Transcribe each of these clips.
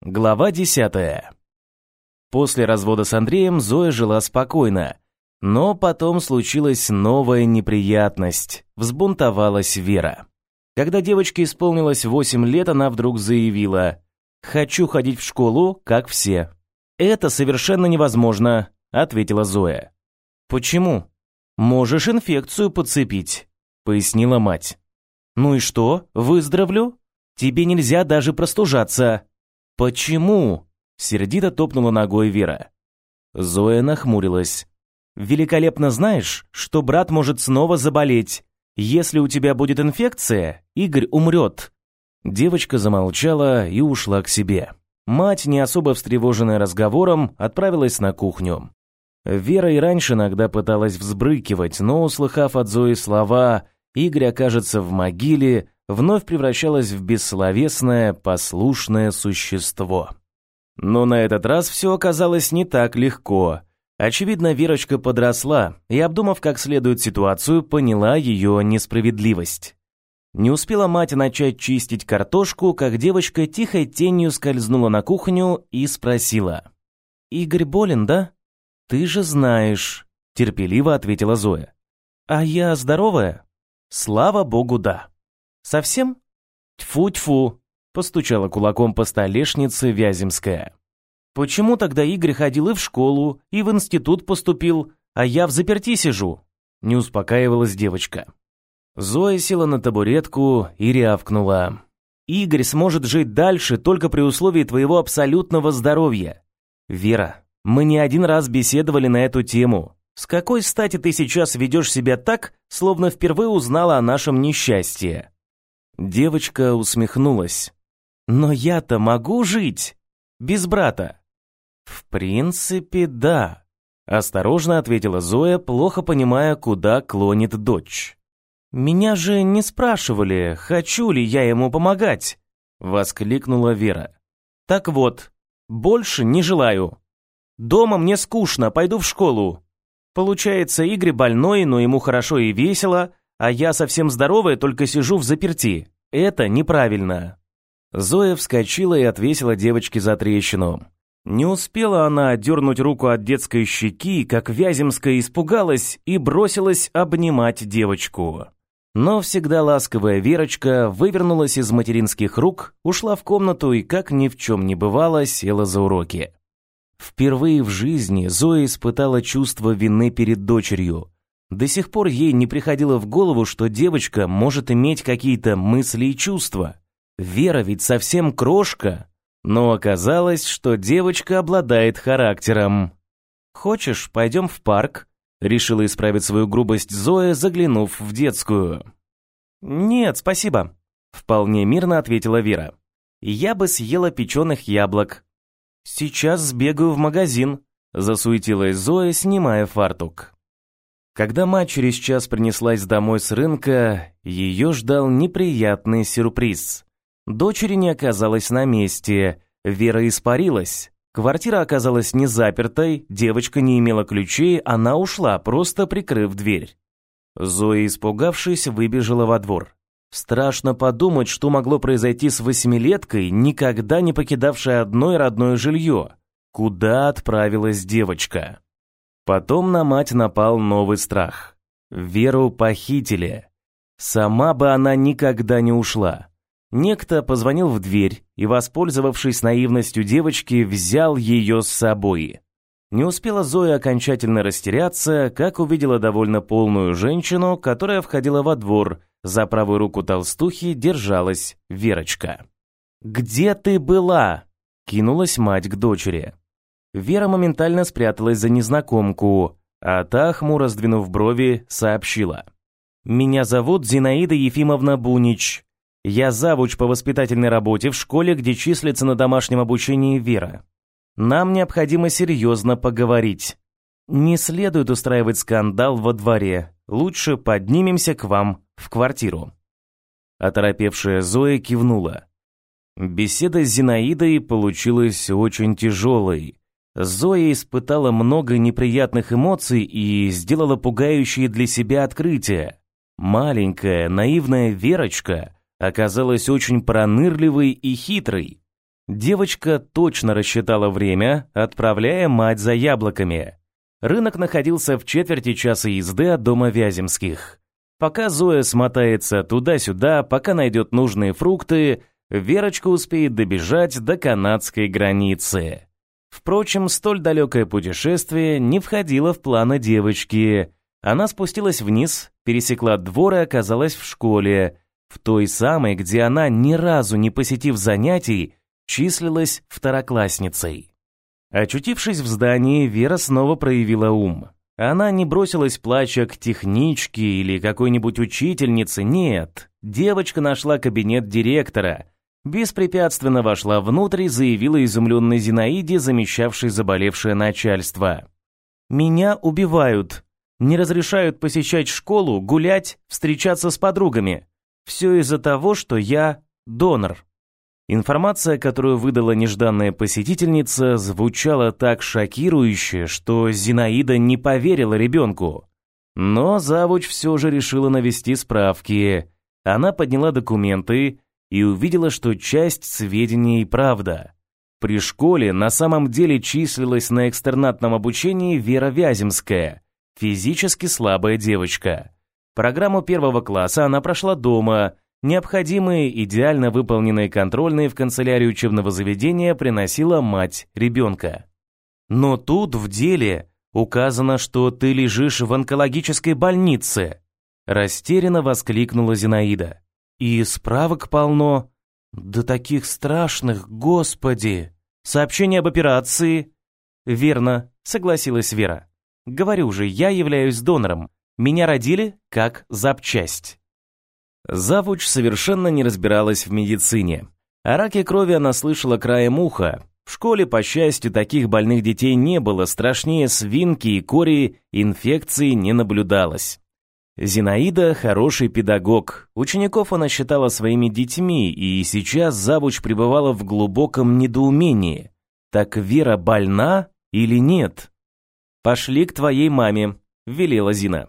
Глава десятая. После развода с Андреем Зоя жила спокойно, но потом случилась новая неприятность. Взбунтовалась Вера. Когда девочке исполнилось 8 лет, она вдруг заявила: "Хочу ходить в школу, как все". "Это совершенно невозможно", ответила Зоя. "Почему?" "Можешь инфекцию подцепить", пояснила мать. "Ну и что? Выздоровлю? Тебе нельзя даже простужаться". «Почему?» – сердито топнула ногой Вера. Зоя нахмурилась. «Великолепно знаешь, что брат может снова заболеть. Если у тебя будет инфекция, Игорь умрет». Девочка замолчала и ушла к себе. Мать, не особо встревоженная разговором, отправилась на кухню. Вера и раньше иногда пыталась взбрыкивать, но, услыхав от Зои слова «Игорь окажется в могиле», вновь превращалась в бессловесное, послушное существо. Но на этот раз все оказалось не так легко. Очевидно, Верочка подросла и, обдумав как следует ситуацию, поняла ее несправедливость. Не успела мать начать чистить картошку, как девочка тихой тенью скользнула на кухню и спросила. «Игорь болен, да?» «Ты же знаешь», — терпеливо ответила Зоя. «А я здоровая?» «Слава богу, да». Совсем? Тьфу-тьфу, постучала кулаком по столешнице Вяземская. Почему тогда Игорь ходил и в школу, и в институт поступил, а я в заперти сижу? Не успокаивалась девочка. Зоя села на табуретку и рявкнула. Игорь сможет жить дальше только при условии твоего абсолютного здоровья. Вера, мы не один раз беседовали на эту тему. С какой стати ты сейчас ведешь себя так, словно впервые узнала о нашем несчастье? Девочка усмехнулась. «Но я-то могу жить без брата?» «В принципе, да», — осторожно ответила Зоя, плохо понимая, куда клонит дочь. «Меня же не спрашивали, хочу ли я ему помогать», — воскликнула Вера. «Так вот, больше не желаю. Дома мне скучно, пойду в школу. Получается, Игорь больной, но ему хорошо и весело, а я совсем здоровая, только сижу в заперти. Это неправильно. Зоя вскочила и отвесила девочке за трещину. Не успела она отдернуть руку от детской щеки, как Вяземская испугалась и бросилась обнимать девочку. Но всегда ласковая Верочка вывернулась из материнских рук, ушла в комнату и, как ни в чем не бывало, села за уроки. Впервые в жизни Зоя испытала чувство вины перед дочерью. До сих пор ей не приходило в голову, что девочка может иметь какие-то мысли и чувства. Вера ведь совсем крошка. Но оказалось, что девочка обладает характером. «Хочешь, пойдем в парк?» Решила исправить свою грубость Зоя, заглянув в детскую. «Нет, спасибо», — вполне мирно ответила Вера. «Я бы съела печеных яблок». «Сейчас сбегаю в магазин», — засуетилась Зоя, снимая фартук. Когда мать через час принеслась домой с рынка, ее ждал неприятный сюрприз. Дочери не оказалось на месте, Вера испарилась. Квартира оказалась не запертой, девочка не имела ключей, она ушла, просто прикрыв дверь. Зоя, испугавшись, выбежала во двор. Страшно подумать, что могло произойти с восьмилеткой, никогда не покидавшей одно родное жилье. Куда отправилась девочка? Потом на мать напал новый страх. Веру похитили. Сама бы она никогда не ушла. Некто позвонил в дверь и, воспользовавшись наивностью девочки, взял ее с собой. Не успела Зоя окончательно растеряться, как увидела довольно полную женщину, которая входила во двор. За правую руку толстухи держалась Верочка. «Где ты была?» — кинулась мать к дочери. Вера моментально спряталась за незнакомку, а та, хмуро сдвинув брови, сообщила. «Меня зовут Зинаида Ефимовна Бунич. Я завуч по воспитательной работе в школе, где числится на домашнем обучении Вера. Нам необходимо серьезно поговорить. Не следует устраивать скандал во дворе. Лучше поднимемся к вам в квартиру». Оторопевшая Зоя кивнула. Беседа с Зинаидой получилась очень тяжелой. Зоя испытала много неприятных эмоций и сделала пугающие для себя открытия. Маленькая, наивная Верочка оказалась очень пронырливой и хитрой. Девочка точно рассчитала время, отправляя мать за яблоками. Рынок находился в четверти часа езды от дома Вяземских. Пока Зоя смотается туда-сюда, пока найдет нужные фрукты, Верочка успеет добежать до канадской границы. Впрочем, столь далекое путешествие не входило в планы девочки. Она спустилась вниз, пересекла двор и оказалась в школе, в той самой, где она, ни разу не посетив занятий, числилась второклассницей. Очутившись в здании, Вера снова проявила ум. Она не бросилась плача к техничке или какой-нибудь учительнице, нет. Девочка нашла кабинет директора, беспрепятственно вошла внутрь и заявила изумленной Зинаиде, замещавшей заболевшее начальство. «Меня убивают. Не разрешают посещать школу, гулять, встречаться с подругами. Все из-за того, что я донор». Информация, которую выдала нежданная посетительница, звучала так шокирующе, что Зинаида не поверила ребенку. Но завуч все же решила навести справки. Она подняла документы и увидела, что часть сведений правда. При школе на самом деле числилась на экстернатном обучении Вера Вяземская, физически слабая девочка. Программу первого класса она прошла дома – Необходимые идеально выполненные контрольные в канцелярию учебного заведения приносила мать ребенка. Но тут в деле указано, что ты лежишь в онкологической больнице, растерянно воскликнула Зинаида. И справок полно. Да таких страшных, господи. Сообщение об операции. Верно, согласилась Вера. Говорю же, я являюсь донором. Меня родили как запчасть. Завуч совершенно не разбиралась в медицине. О раке крови она слышала краем уха. В школе, по счастью, таких больных детей не было, страшнее свинки и кори инфекции не наблюдалось. Зинаида – хороший педагог. Учеников она считала своими детьми, и сейчас завуч пребывала в глубоком недоумении. Так Вера больна или нет? «Пошли к твоей маме», – велела Зина.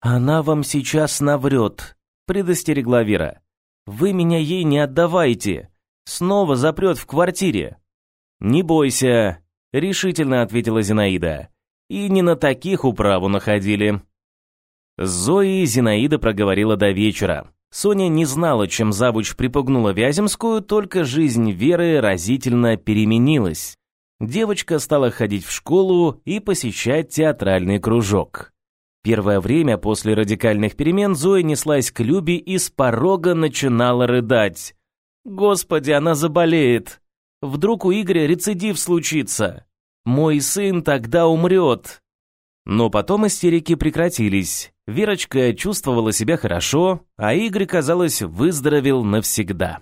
«Она вам сейчас наврет», предостерегла Вера. «Вы меня ей не отдавайте. Снова запрет в квартире». «Не бойся», — решительно ответила Зинаида. «И не на таких управу находили». Зои Зинаида проговорила до вечера. Соня не знала, чем завуч припугнула Вяземскую, только жизнь Веры разительно переменилась. Девочка стала ходить в школу и посещать театральный кружок. Первое время после радикальных перемен Зоя неслась к Любе и с порога начинала рыдать. «Господи, она заболеет! Вдруг у Игоря рецидив случится! Мой сын тогда умрет!» Но потом истерики прекратились. Верочка чувствовала себя хорошо, а Игорь, казалось, выздоровел навсегда.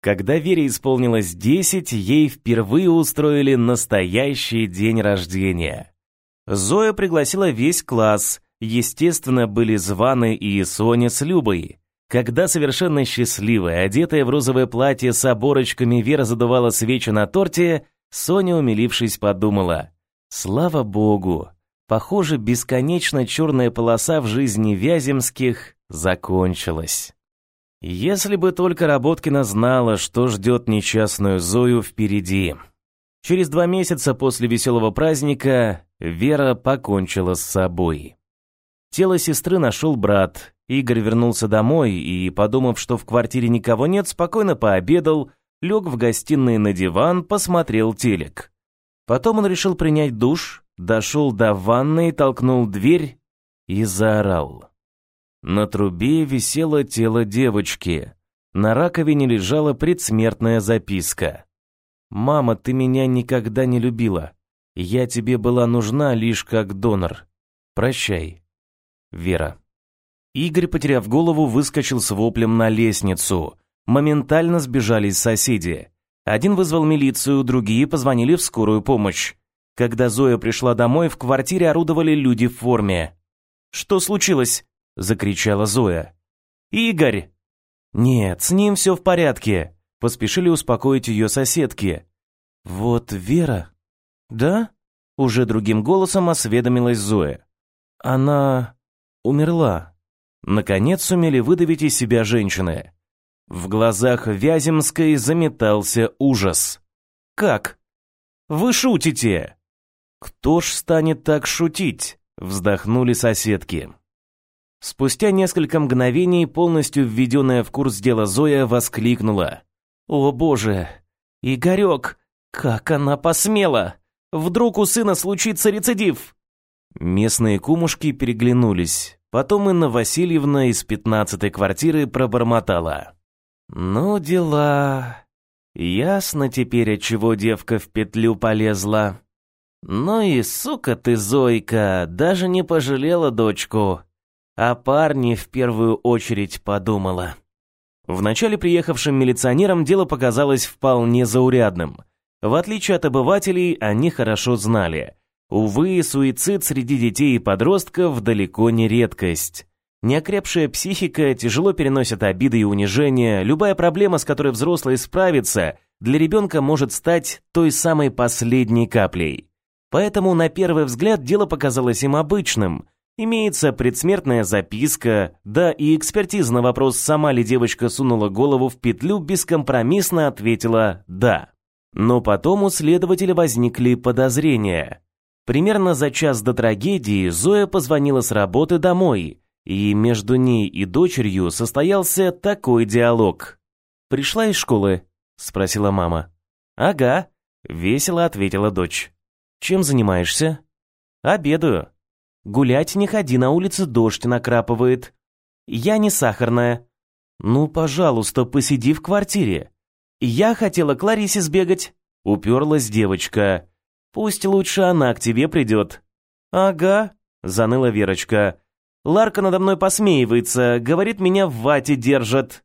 Когда Вере исполнилось 10, ей впервые устроили настоящий день рождения. Зоя пригласила весь класс. Естественно, были званы и Соня с Любой. Когда совершенно счастливая, одетая в розовое платье с оборочками, Вера задувала свечи на торте, Соня, умилившись, подумала. «Слава Богу! Похоже, бесконечно черная полоса в жизни Вяземских закончилась». Если бы только Работкина знала, что ждет несчастную Зою впереди. Через два месяца после веселого праздника Вера покончила с собой. Тело сестры нашел брат. Игорь вернулся домой и, подумав, что в квартире никого нет, спокойно пообедал, лег в гостиной на диван, посмотрел телек. Потом он решил принять душ, дошел до ванной, толкнул дверь и заорал. На трубе висело тело девочки. На раковине лежала предсмертная записка. «Мама, ты меня никогда не любила. Я тебе была нужна лишь как донор. Прощай. Вера». Игорь, потеряв голову, выскочил с воплем на лестницу. Моментально сбежались соседи. Один вызвал милицию, другие позвонили в скорую помощь. Когда Зоя пришла домой, в квартире орудовали люди в форме. «Что случилось?» – закричала Зоя. «Игорь!» «Нет, с ним все в порядке», – поспешили успокоить ее соседки. «Вот Вера...» «Да?» — уже другим голосом осведомилась Зоя. «Она... умерла». Наконец сумели выдавить из себя женщины. В глазах Вяземской заметался ужас. «Как? Вы шутите?» «Кто ж станет так шутить?» — вздохнули соседки. Спустя несколько мгновений полностью введенная в курс дела Зоя воскликнула. «О боже! Игорек! Как она посмела! Вдруг у сына случится рецидив!» Местные кумушки переглянулись. Потом Инна Васильевна из пятнадцатой квартиры пробормотала. «Ну, дела. Ясно теперь, от чего девка в петлю полезла. Ну и сука ты, Зойка, даже не пожалела дочку. А парни в первую очередь подумала». Вначале приехавшим милиционерам дело показалось вполне заурядным. В отличие от обывателей, они хорошо знали. Увы, суицид среди детей и подростков далеко не редкость. Неокрепшая психика тяжело переносит обиды и унижения, любая проблема, с которой взрослый справится, для ребенка может стать той самой последней каплей. Поэтому на первый взгляд дело показалось им обычным. Имеется предсмертная записка, да и экспертиза на вопрос, сама ли девочка сунула голову в петлю, бескомпромиссно ответила «да». Но потом у следователя возникли подозрения. Примерно за час до трагедии Зоя позвонила с работы домой – и между ней и дочерью состоялся такой диалог. «Пришла из школы?» – спросила мама. «Ага», – весело ответила дочь. «Чем занимаешься?» «Обедаю». «Гулять не ходи, на улице дождь накрапывает». «Я не сахарная». «Ну, пожалуйста, посиди в квартире». «Я хотела к Ларисе сбегать», – уперлась девочка. «Пусть лучше она к тебе придет». «Ага», – заныла Верочка. Ларка надо мной посмеивается, говорит, меня в вате держат».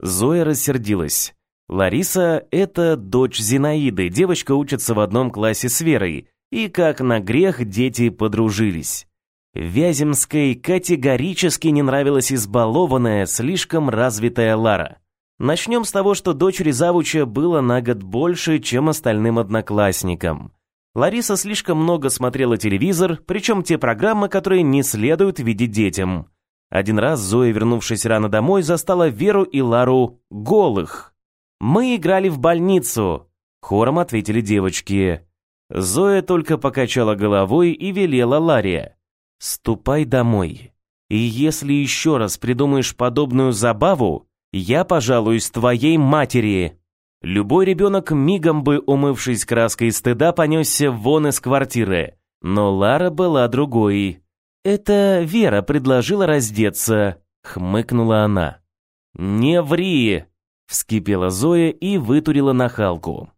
Зоя рассердилась. Лариса – это дочь Зинаиды, девочка учится в одном классе с Верой, и как на грех дети подружились. Вяземской категорически не нравилась избалованная, слишком развитая Лара. Начнем с того, что дочери завуча было на год больше, чем остальным одноклассникам. Лариса слишком много смотрела телевизор, причем те программы, которые не следует видеть детям. Один раз Зоя, вернувшись рано домой, застала Веру и Лару голых. «Мы играли в больницу», — хором ответили девочки. Зоя только покачала головой и велела Ларе. «Ступай домой. И если еще раз придумаешь подобную забаву, я пожалуюсь твоей матери». Любой ребенок, мигом бы умывшись краской стыда, понесся вон из квартиры. Но Лара была другой. «Это Вера предложила раздеться», — хмыкнула она. «Не ври!» — вскипела Зоя и вытурила нахалку.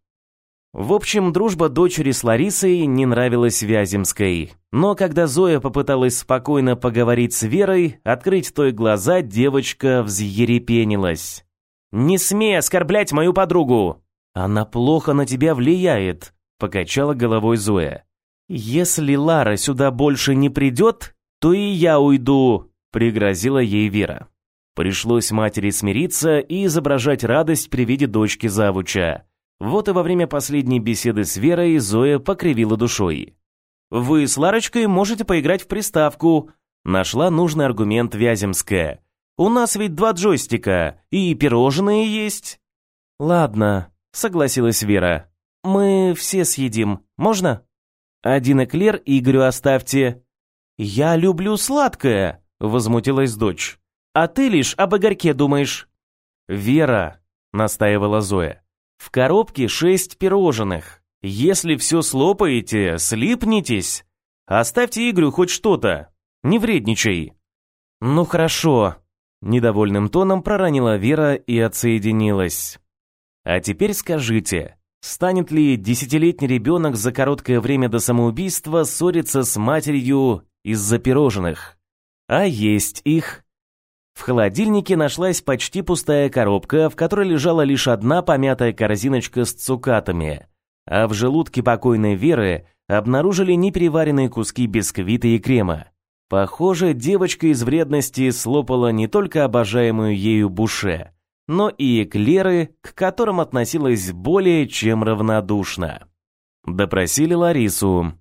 В общем, дружба дочери с Ларисой не нравилась Вяземской. Но когда Зоя попыталась спокойно поговорить с Верой, открыть той глаза, девочка взъерепенилась. «Не смей оскорблять мою подругу!» «Она плохо на тебя влияет», — покачала головой Зоя. «Если Лара сюда больше не придет, то и я уйду», — пригрозила ей Вера. Пришлось матери смириться и изображать радость при виде дочки завуча. Вот и во время последней беседы с Верой Зоя покривила душой. «Вы с Ларочкой можете поиграть в приставку», — нашла нужный аргумент Вяземская. У нас ведь два джойстика, и пирожные есть». «Ладно», — согласилась Вера. «Мы все съедим. Можно?» «Один эклер Игорю оставьте». «Я люблю сладкое», — возмутилась дочь. «А ты лишь об огорке думаешь». «Вера», — настаивала Зоя, — «в коробке шесть пирожных. Если все слопаете, слипнитесь. Оставьте Игорю хоть что-то. Не вредничай». «Ну хорошо», Недовольным тоном проронила Вера и отсоединилась. А теперь скажите, станет ли десятилетний ребенок за короткое время до самоубийства ссориться с матерью из-за пирожных? А есть их. В холодильнике нашлась почти пустая коробка, в которой лежала лишь одна помятая корзиночка с цукатами, а в желудке покойной Веры обнаружили непереваренные куски бисквита и крема. Похоже, девочка из вредности слопала не только обожаемую ею буше, но и эклеры, к которым относилась более чем равнодушно. Допросили Ларису.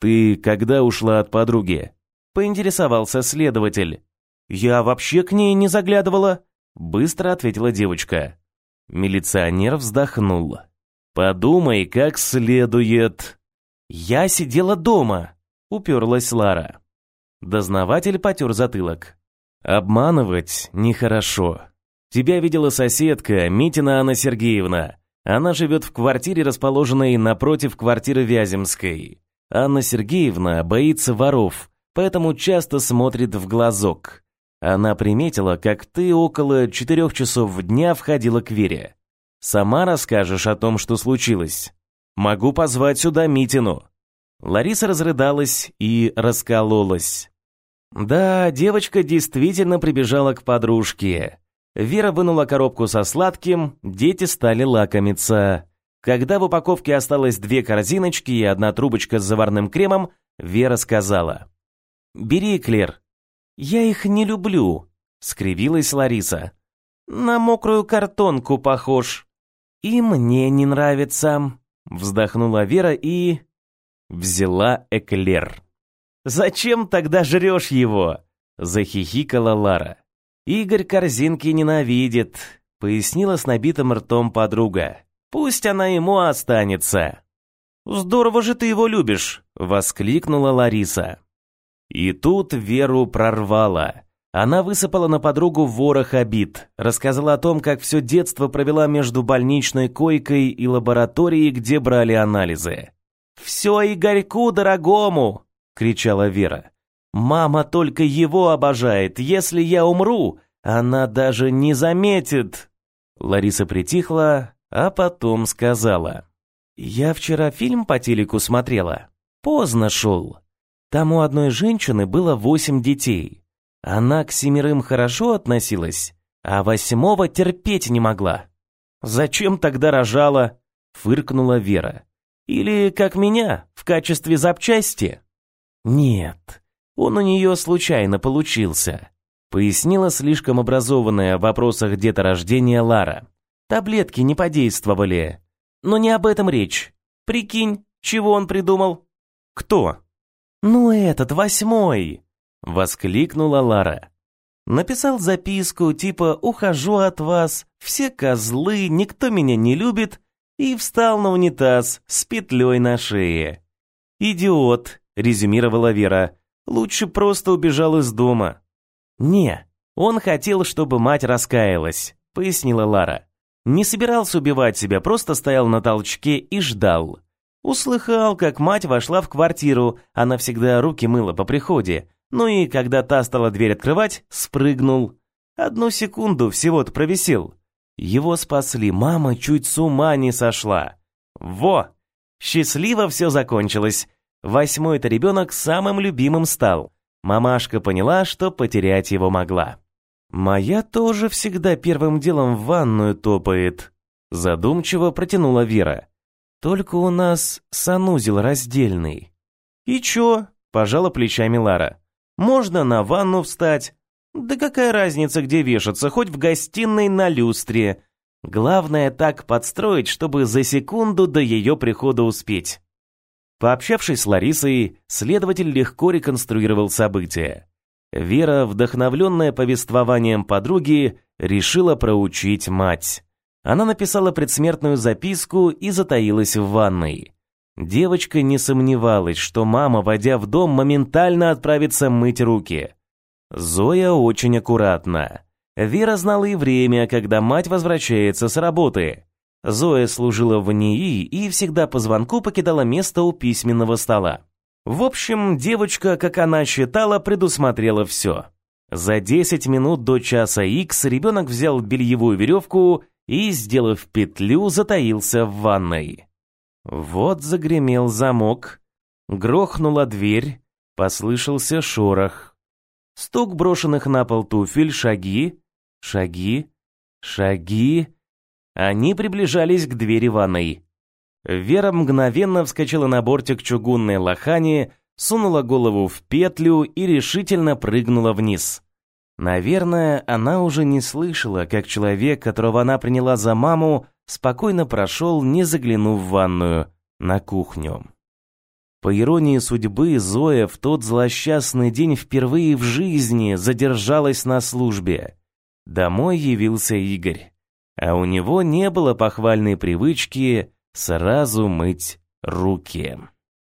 «Ты когда ушла от подруги?» Поинтересовался следователь. «Я вообще к ней не заглядывала», быстро ответила девочка. Милиционер вздохнул. Подумай, как следует. Я сидела дома, уперлась Лара. Дознаватель потер затылок. Обманывать нехорошо. Тебя видела соседка, Митина Анна Сергеевна. Она живет в квартире, расположенной напротив квартиры Вяземской. Анна Сергеевна боится воров, поэтому часто смотрит в глазок. Она приметила, как ты около четырех часов дня входила к Вере. Сама расскажешь о том, что случилось. Могу позвать сюда Митину. Лариса разрыдалась и раскололась. Да, девочка действительно прибежала к подружке. Вера вынула коробку со сладким, дети стали лакомиться. Когда в упаковке осталось две корзиночки и одна трубочка с заварным кремом, Вера сказала. «Бери, Клер». «Я их не люблю», — скривилась Лариса. «На мокрую картонку похож». «И мне не нравится», — вздохнула Вера и... взяла эклер. «Зачем тогда жрешь его?» — захихикала Лара. «Игорь корзинки ненавидит», — пояснила с набитым ртом подруга. «Пусть она ему останется». «Здорово же ты его любишь», — воскликнула Лариса. И тут Веру прорвала. Она высыпала на подругу ворох обид, рассказала о том, как все детство провела между больничной койкой и лабораторией, где брали анализы. «Все Игорьку дорогому!» — кричала Вера. Мама только его обожает. Если я умру, она даже не заметит. Лариса притихла, а потом сказала: "Я вчера фильм по телеку смотрела. Поздно шел. Там у одной женщины было восемь детей. Она к семерым хорошо относилась, а восьмого терпеть не могла. Зачем тогда рожала?" фыркнула Вера. "Или как меня, в качестве запчасти?" "Нет. Он у нее случайно получился, пояснила слишком образованная в вопросах деторождения Лара. Таблетки не подействовали. Но не об этом речь. Прикинь, чего он придумал? Кто? Ну этот восьмой, воскликнула Лара. Написал записку типа «Ухожу от вас, все козлы, никто меня не любит» и встал на унитаз с петлей на шее. «Идиот», — резюмировала Вера, Лучше просто убежал из дома. Не, он хотел, чтобы мать раскаялась, пояснила Лара. Не собирался убивать себя, просто стоял на толчке и ждал. Услыхал, как мать вошла в квартиру, она всегда руки мыла по приходе. Ну и когда та стала дверь открывать, спрыгнул. Одну секунду всего-то провисел. Его спасли, мама чуть с ума не сошла. Во! Счастливо все закончилось. Восьмой-то ребенок самым любимым стал. Мамашка поняла, что потерять его могла. «Моя тоже всегда первым делом в ванную топает», задумчиво протянула Вера. «Только у нас санузел раздельный». «И чё?» – пожала плечами Лара. «Можно на ванну встать. Да какая разница, где вешаться, хоть в гостиной на люстре. Главное так подстроить, чтобы за секунду до ее прихода успеть». Пообщавшись с Ларисой, следователь легко реконструировал события. Вера, вдохновленная повествованием подруги, решила проучить мать. Она написала предсмертную записку и затаилась в ванной. Девочка не сомневалась, что мама, войдя в дом, моментально отправится мыть руки. Зоя очень аккуратна. Вера знала и время, когда мать возвращается с работы. Зоя служила в НИИ и всегда по звонку покидала место у письменного стола. В общем, девочка, как она считала, предусмотрела все. За 10 минут до часа X ребенок взял бельевую веревку и, сделав петлю, затаился в ванной. Вот загремел замок, грохнула дверь, послышался шорох. Стук брошенных на пол туфель, шаги, шаги, шаги. Они приближались к двери ванной. Вера мгновенно вскочила на бортик чугунной лохани, сунула голову в петлю и решительно прыгнула вниз. Наверное, она уже не слышала, как человек, которого она приняла за маму, спокойно прошел, не заглянув в ванную, на кухню. По иронии судьбы, Зоя в тот злосчастный день впервые в жизни задержалась на службе. домой явился Игорь. А у него не было похвальной привычки сразу мыть руки.